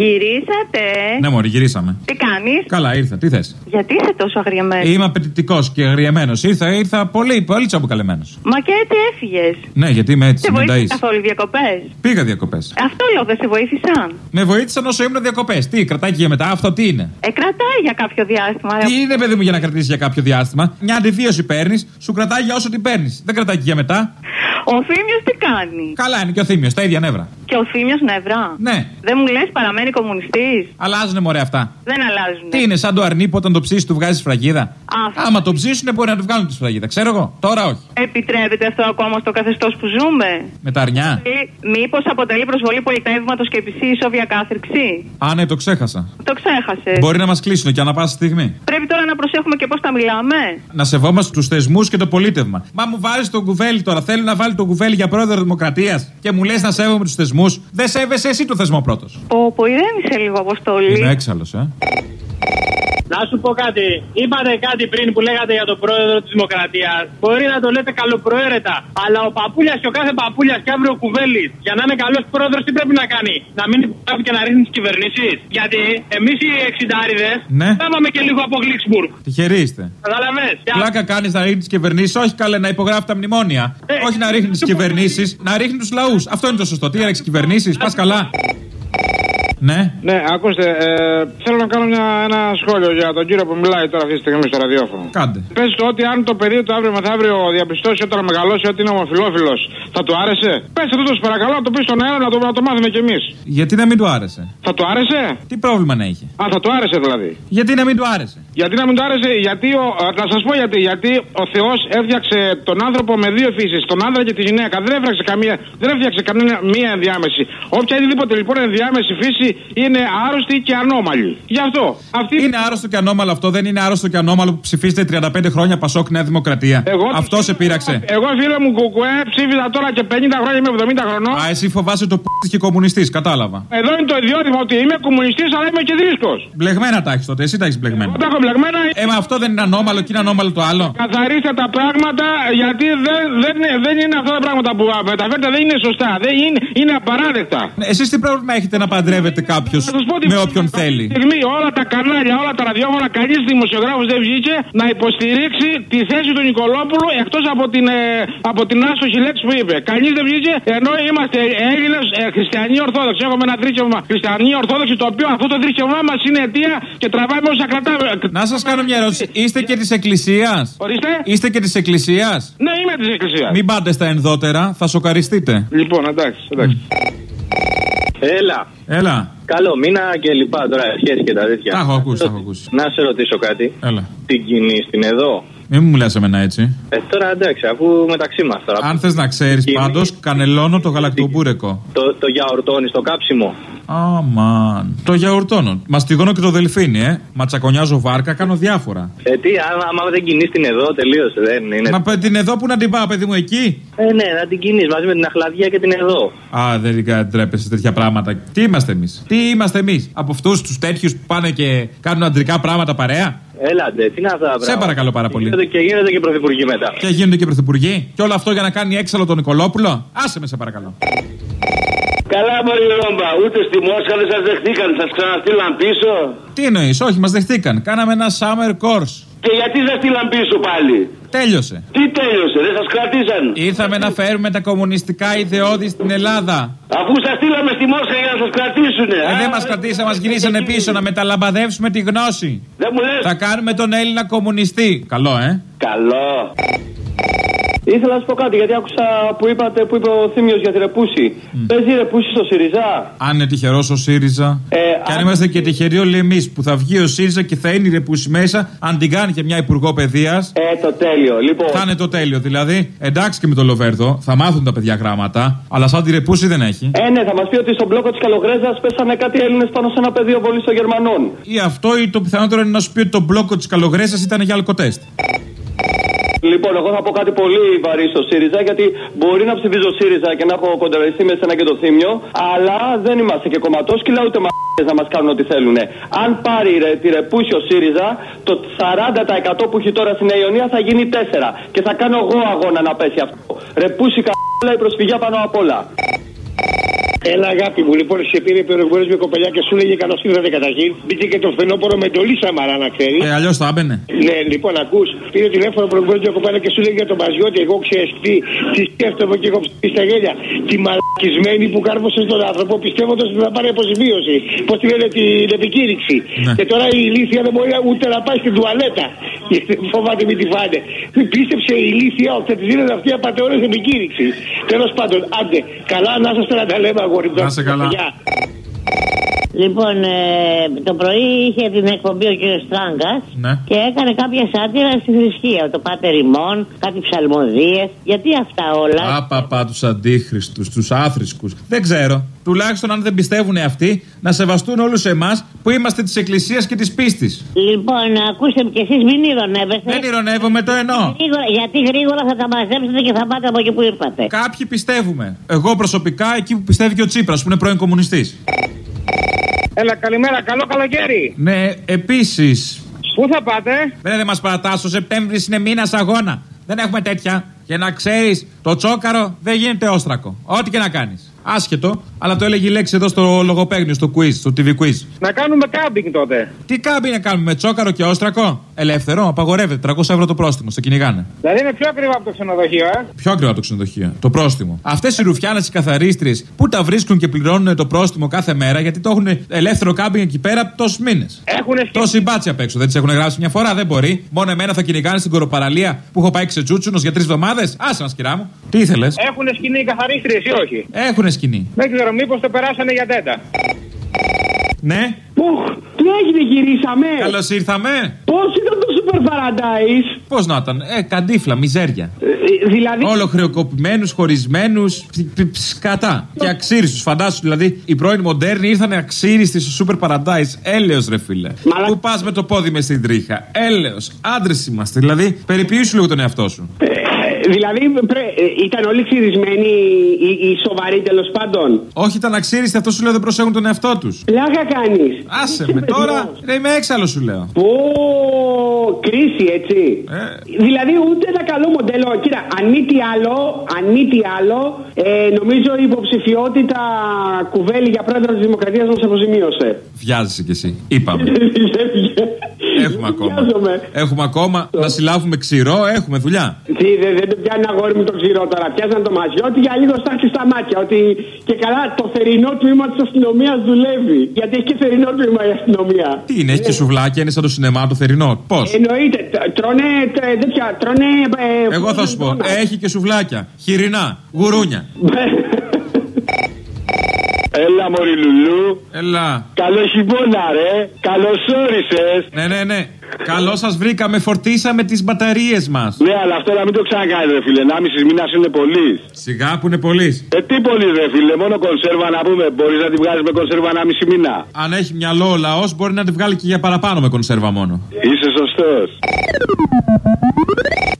Γυρίσατε; Ναι, Μωρή, γυρίσαμε. Τι κάνεις; Καλά, ήρθα. Τι θες; Γιατί είσαι τόσο αγριεμένος; Είμαι απαιτητικός και αγριεμένος. Ήρθα, ήρθα πολύ, πολύ τσαμπουκαλεμένος. Μα και έτσι έφυγες. Ναι, γιατί είμαι έτσι, Σε με βοήθησαν ταΐς. καθόλου διακοπές; Πήγα διακοπές. Αυτό λέω, δεν σε βοήθησαν. Με βοήθησαν όσο ήμουν διακοπές. Τι, κρατάκι για μετά, αυτό τι είναι; Ε, κρατάει για κάποιο διάστημα. Τι είναι, παιδί μου, για να κρατήσεις για κάποιο διάστημα; Μια αντιβίωση παίρνεις, σου κρατάει για όσο την παίρνεις. Δεν κρατάει και για μετά. Ο Θήμιος τι κάνει; Καλά είναι και ο Θήμιος, τα ίδια νεύρα. Και ο Θήμιος νευρά. Ναι, Δεν μου λες παραμένει κομμουνιστής. αλλάζουνε μωρέ αυτά. Δεν αλλάζουν. Τι είναι, σαν το αρνί που όταν το ψήσεις του βγάζεις φραγίδα. Αυτό. Άμα το ψήσουνε μπορεί να του βγάλουν τη σφραγίδα. Ξέρω εγώ. Τώρα όχι. Επιτρέπεται αυτό ακόμα στο καθεστώς που ζούμε; Με τα αρνιά; Μήπως αποτελεί προσβολή πολιτεύματο και επισή όβια κάθριξη. Α, ναι, το ξέχασα. Το ξέχασες. Μπορεί να μας κλείσουν και ανά πάσα στιγμή. Πρέπει τώρα να προσέχουμε και πώς τα μιλάμε. Να σεβόμαστε τους θεσμούς και το πολίτευμα. Μα μου βάζει τον κουβέλι τώρα. Θέλει να βάλει τον κουβέλι για πρόεδρο Δημοκρατίας και μου λες να σέβομαι τους θεσμούς. Δεν σέβεσαι εσύ το θεσμό πρώτος. Πω, πω, ηρέμησε λίγο αποστολή. Είμαι έξαλλος, ε. Να σου πω κάτι. Είπατε κάτι πριν που λέγατε για τον πρόεδρο τη Δημοκρατία. Μπορεί να το λέτε καλοπροαίρετα. Αλλά ο παππούλια και ο κάθε παππούλια και αύριο ο κουβέλη για να είναι καλό πρόεδρο τι πρέπει να κάνει. Να μην υπογράφει και να ρίχνει τι κυβερνήσει. Γιατί εμεί οι εξιντάριδε Ναι. θάβαμε και λίγο από Γλίξμπουργκ. Τυχεροί είστε. Καταλαβέ. Πλάκα κάνει να ρίχνει τι κυβερνήσει, όχι καλέ να υπογράφει τα μνημόνια. Ε, όχι να ρίχνει τι κυβερνήσει, να ρίχνει του λαού. Αυτό είναι το σωστό. Τι έριξε κυβερνήσει, πα καλά. Ναι. Ναι, ακούστε, ε, θέλω να κάνω μια, ένα σχόλιο για τον κύριο που μιλάει τώρα αυτή τη στιγμή στο ραδιόφωνο. Κάντε. Πες το ότι αν το παιδί του αύριο μεθαύριο διαπιστώσει όταν μεγαλώσει ότι είναι ομοφυλόφιλος, θα του άρεσε; Πες το, το παρακαλώ, να το πεις στον αέρα να το, να το μάθουμε κι εμείς. Γιατί να μην του άρεσε; Θα του άρεσε; Τι πρόβλημα να είχε; Α, θα του άρεσε δηλαδή. Γιατί να μην του άρεσε; Γιατί να μην του άρεσε, γιατί ο, α, να σας πω γιατί. Γιατί ο Θεός έφτιαξε τον άνθρωπο με δύο φύσεις, τον άντρα και τη γυναίκα. Δεν έφτιαξε καμία, δεν έφτιαξε καμία μία ενδιάμεση. Όποια οτιδήποτε λοιπόν ενδιάμεση φύση είναι άρρωστη και ανώμαλη. Γι' αυτό. Αυτή Είναι άρρωστο και ανώμαλο αυτό, δεν είναι άρρωστο και ανώμαλο που ψηφίσετε 35 χρόνια Πασόκ Νέα Δημοκρατία. Εγώ αυτό σε πείραξε. Εγώ φίλε μου κουκουέ ψήφιζα τώρα και 50 χρόνια είμαι 70 χρονών. Α, εσύ φοβάσαι το πς και κομμουνιστής, κατάλαβα. Εδώ είναι το ιδιότυπο ότι είμαι κομμουνιστής αλλά είμαι και δίσκος. Μπλεγμένα τα έχεις τότε, εσύ τα έχεις μπλεγμένα. Όταν έχω μπλεγμένα, Ε, μα αυτό δεν είναι ανώμαλο και είναι ανώμαλο το άλλο. καθαρίστε τα πράγματα γιατί δεν, δεν, δεν είναι αυτά τα πράγματα που α, μεταφέρετε, δεν είναι σωστά. Δεν είναι, είναι απαράδεκτα. Εσείς τι πρόβλημα έχετε να παντρεύετε κάποιος Να σας πω τι- με όποιον θέλει. Αυτή τη στιγμή όλα τα κανάλια, όλα τα ραδιόφωνα, κανείς δημοσιογράφος δεν βγήκε να υποστηρίξει τη θέση του Νικολόπουλου εκτός από την, ε, από την άστοχη λέξη που είπε. Κανείς δεν βγήκε ενώ είμαστε Έλληνες ε, χριστιανοί Ορθόδοξοι. Έχουμε ένα θρήσκευμα χριστιανοί Ορθόδοξοι το οποίο αυτό το θρήσκευμά μας είναι αιτία και τραβάμε όσα κρατάμε. Να σας κάνω μια ερώτηση. Είστε και της Εκκλησίας; Ορίστε. Είστε και της Εκκλησίας; Ναι, είμαι της Εκκλησίας. Μην πάτε στα ενδότερα, θα σοκαριστείτε. Λοιπόν, εντάξει, εντάξει. Έλα. Έλα. Καλό μήνα και λοιπά τώρα, σχέση και τα τέτοια. Τα έχω ακούσει, τα έχω ακούσει. Να σε ρωτήσω κάτι. Έλα. Την κοινή στην εδώ. Μην μου μιλάς εμένα έτσι. Ε, τώρα εντάξει, αφού μεταξύ μας τώρα. Αν θες να ξέρεις, Κοινή. πάντως κανελώνω το γαλακτομπούρεκο. Το, το γιαουρτώνει στο κάψιμο. Αμαν. Το γιαουρτώνω. Μαστιγώνω και το δελφίνι, ε. Ματσακονιάζω βάρκα, κάνω διάφορα. Ε, τι, άμα, άμα δεν κινείς την εδώ, τελείωσε. Δεν είναι. Μα παι- την εδώ που να την πάω, παιδί μου, εκεί; Ε, ναι, να την κινείς μαζί με την αχλαδιά και την εδώ. Α, δεν τρέπεσαι σε τέτοια πράγματα. Τι είμαστε εμείς; Τι είμαστε εμείς; Από αυτούς τους τέτοιους που πάνε και κάνουν αντρικά πράγματα παρέα; Έλαντε, τι είναι αυτά τα πράγματα. παρακαλώ πάρα πολύ. Γίνονται Και γίνονται και πρωθυπουργοί μετά. Και γίνονται και πρωθυπουργοί. Και όλο αυτό για να κάνει έξαλλο τον Νικολόπουλο. Άσε με, σε παρακαλώ. Καλά, Μωρή Ρόμπα. Ούτε στη Μόσχα δεν σας δεχτήκαν. Σας ξαναστείλαν πίσω. Τι εννοείς, Όχι, μας δεχτήκαν. Κάναμε ένα summer course. Και γιατί σας στείλαν πίσω πάλι; Τέλειωσε. Τι τέλειωσε, δεν σας κρατήσαν; Ήρθαμε να φέρουμε τα κομμουνιστικά ιδεώδη στην Ελλάδα. Αφού σας στείλαμε στη Μόσχα για να σας κρατήσουνε. Ε, δεν Α, μα κρατήσαν, μας γυρίσανε πίσω να μεταλαμπαδεύσουμε τη γνώση. Δεν μου λες. Θα κάνουμε τον Έλληνα κομμουνιστή. Καλό, ε. Καλό. Ήθελα να σου πω κάτι γιατί άκουσα που, είπατε, που είπε ο Θήμιος για τη Ρεπούση. Παίζει Ρεπούση στο ΣΥΡΙΖΑ. Αν είναι τυχερός ο ΣΥΡΙΖΑ. Ε, και αν αν- είμαστε και τυχεροί όλοι εμείς που θα βγει ο ΣΥΡΙΖΑ και θα είναι η ρεπούση μέσα, αν την κάνει και μια υπουργό παιδείας. Ε, το τέλειο. Λοιπόν, Θα είναι το τέλειο. Δηλαδή, εντάξει και με το Λοβέρδο, θα μάθουν τα παιδιά γράμματα, αλλά σαν τη ρεπούση δεν έχει. ε, ναι, θα μας πει ότι στον μπλόκο της Καλογρέζας πέσανε κάτι Έλληνες πάνω σε ένα πεδίο βολής των Γερμανών. Ή αυτό ή το πιθανότερο είναι να σου πει ότι το μπλόκο της Καλογρέσα ήταν για αλκοτέστ. Λοιπόν, εγώ θα πω κάτι πολύ βαρύ στο ΣΥΡΙΖΑ, γιατί μπορεί να ψηφίζω ΣΥΡΙΖΑ και να έχω κοντεραριστεί με σένα και το θύμιο, αλλά δεν είμαστε και κομματόσκυλα ούτε μ***ες να μας κάνουν ό,τι θέλουν. Αν πάρει ρε, τη ρεπούση ο ΣΥΡΙΖΑ, το 40% που έχει τώρα στην Αιωνία θα γίνει 4. Και θα κάνω εγώ αγώνα να πέσει αυτό. Ρεπούση κα***λα η προσφυγιά πάνω απ' όλα. Έλα, αγάπη μου, λοιπόν, σε πήρε προηγουμένω με κοπελιά και σου λέγε καλώς ήρθατε καταρχήν. Μπήκε και το φθινόπωρο με εντολή Σαμαρά, να ξέρεις. Ε, αλλιώς θα έμπαινε. Ναι, λοιπόν, ακούς. Πήρε τηλέφωνο προηγουμένω μια κοπέλα και σου λέγε για τον Παζιώτη. Εγώ ξέρει τι, τι σκέφτομαι και έχω ψηφίσει στα γέλια. Τη μαλακισμένη που κάρβωσε τον άνθρωπο πιστεύοντα ότι θα πάρει αποζημίωση. Πώς τη λένε την επικήρυξη. Ναι. Και τώρα η ηλίθεια δεν μπορεί ούτε να πάει στην τουαλέτα. Γιατί φοβάται μην τη φάνε. Πίστεψε η ηλίθεια ότι θα τη δίνουν αυτή απαταιώνε επικήρυξης. Τέλος πάντων, άντε, καλά να σα να τα λέμε, αγόρι μου. Να είσαι καλά. Γεια. Λοιπόν, ε, το πρωί είχε την εκπομπή ο κ. Στράγκα Ναι. και έκανε κάποια σάτυρα στη θρησκεία. Το Πάτερ Ιμών, κάτι ψαλμοδίες. Γιατί αυτά όλα; Άπαπα τους αντίχρηστου, τους άθρησκους. Δεν ξέρω. Τουλάχιστον αν δεν πιστεύουν αυτοί, να σεβαστούν όλους εμάς που είμαστε της Εκκλησίας και της πίστης. Λοιπόν, ακούστε κι εσείς, μην ηρωνεύεστε. Δεν ηρωνεύομαι, το εννοώ. Γρήγορα, γιατί γρήγορα θα τα μαζέψετε και θα πάτε από εκεί που ήρθατε. Κάποιοι πιστεύουμε. Εγώ προσωπικά εκεί που πιστεύει και ο Τσίπρας που είναι πρώην κομμουνιστής. Έλα, καλημέρα, καλό καλοκαίρι. Ναι, επίσης. Πού θα πάτε, Δεν δεν μας παρατάσσει. Ο Σεπτέμβρης είναι μήνας αγώνα. Δεν έχουμε τέτοια. Και να ξέρεις, το τσόκαρο δεν γίνεται όστρακο. Ό,τι και να κάνεις. Άσχετο, αλλά το έλεγε η λέξη εδώ στο λογοπαίγνιο, στο quiz, στο TV quiz. να κάνουμε κάμπινγκ τότε. Τι κάμπι να κάνουμε με τσόκαρο και όστρακο; Ελεύθερο, απαγορεύεται. 300 ευρώ το πρόστιμο, στο κυνηγάνε. Δηλαδή είναι πιο ακριβό από το ξενοδοχείο, ε; Πιο ακριβό από το ξενοδοχείο. Το πρόστιμο. Αυτές οι ρουφιάνες, οι καθαρίστριες, που τα βρίσκουν και πληρώνουν το πρόστιμο κάθε μέρα, γιατί το έχουν ελεύθερο κάμπινγκ εκεί πέρα τόσους μήνες. Έχουν σκηνή. Τόση μπάτση απ' έξω. Δεν τις έχουν γράψει μια φορά, δεν μπορεί. Μόνο εμένα θα κυνηγάνε στην κοροπαραλία που έχω πάει ξετσούτσουνος για τρεις εβδομάδες. Άσε μας, κυρά μου. Τι ήθελες; Έχουν σκηνή οι καθαρίστριες ή όχι; Έχουνε σκηνή. Δεν ξέρω, μήπως το περάσανε για τέτα. Ναι. Πουχ, τι έγινε, γυρίσαμε. Καλώς ήρθαμε. Πώς ήταν το Super Paradise; Πώς να ήταν; Ε, καντίφλα, μιζέρια. Ε, δηλαδή, Όλο χρεοκοπημένους, χωρισμένους, σκατά. Και αξίριστου. Φαντάσου δηλαδή, οι πρώην μοντέρνοι ήρθαν αξίριστοι στο Super Paradise. Έλεος, ρε φίλε. Μαλα- Που πας με το πόδι μες στην τρίχα; Έλεος. Άντρες είμαστε. Δηλαδή, περιποιήσου λίγο τον εαυτό σου. ε, δηλαδή πρέ- ε, ήταν όλοι ξυρισμένοι οι, οι σοβαροί τέλος πάντων. Όχι, ήταν αξίριστοι, αυτό σου λέω δεν προσέχουν τον εαυτό τους. Πλάκα κάνεις. Άσε με τώρα. Ρε, είμαι έξαλλος σου λέω. Πω, κρίση, έτσι. Ε. Δηλαδή, ούτε ένα καλό μοντέλο. Κοίτα, αν μη τι άλλο, αν μη τι άλλο ε, νομίζω η υποψηφιότητα κουβέλη για πρόεδρος της Δημοκρατίας μας αποζημίωσε. Βιάζεσαι κι εσύ. Είπαμε. Έχουμε ακόμα. Βιάζομαι. Έχουμε ακόμα να συλλάβουμε ξηρό, έχουμε δουλειά. Τι, δεν, δεν το πιάνει αγόρι μου το ξηρό τώρα. Πιάζαν το μαζιώτη για λίγο στάχτη στα μάτια. Ότι και καλά το θερινό τμήμα τη αστυνομία δουλεύει. Γιατί έχει και θερινό τμήμα η αστυνομία. Τι είναι, έχει και σουβλάκια, είναι σαν το σινεμά το θερινό. Πώ. Εννοείται. τ- Τρώνε τε- τέτοια. Τρώνε. ε, Εγώ θα σου πω, φρούτα. έχει και σουβλάκια. Χοιρινά, γουρούνια. Έλα, Μωρή Λουλού. Έλα. Καλό χειμώνα, ρε. Καλώς όρισες. Ναι, ναι, ναι. Καλώς σας βρήκαμε, φορτίσαμε τις μπαταρίες μας. Ναι, αλλά αυτό να μην το ξανακάνεις, ρε φίλε. 1,5 μήνας είναι πολύ. Σιγά που είναι πολλοί. Ε, τι πολύ, ρε φίλε. Μόνο κονσέρβα να πούμε. Μπορείς να τη βγάλει με κονσέρβα 1,5 μήνα. Αν έχει μυαλό ο λαός, μπορεί να τη βγάλει και για παραπάνω με κονσέρβα μόνο. Είσαι σωστός.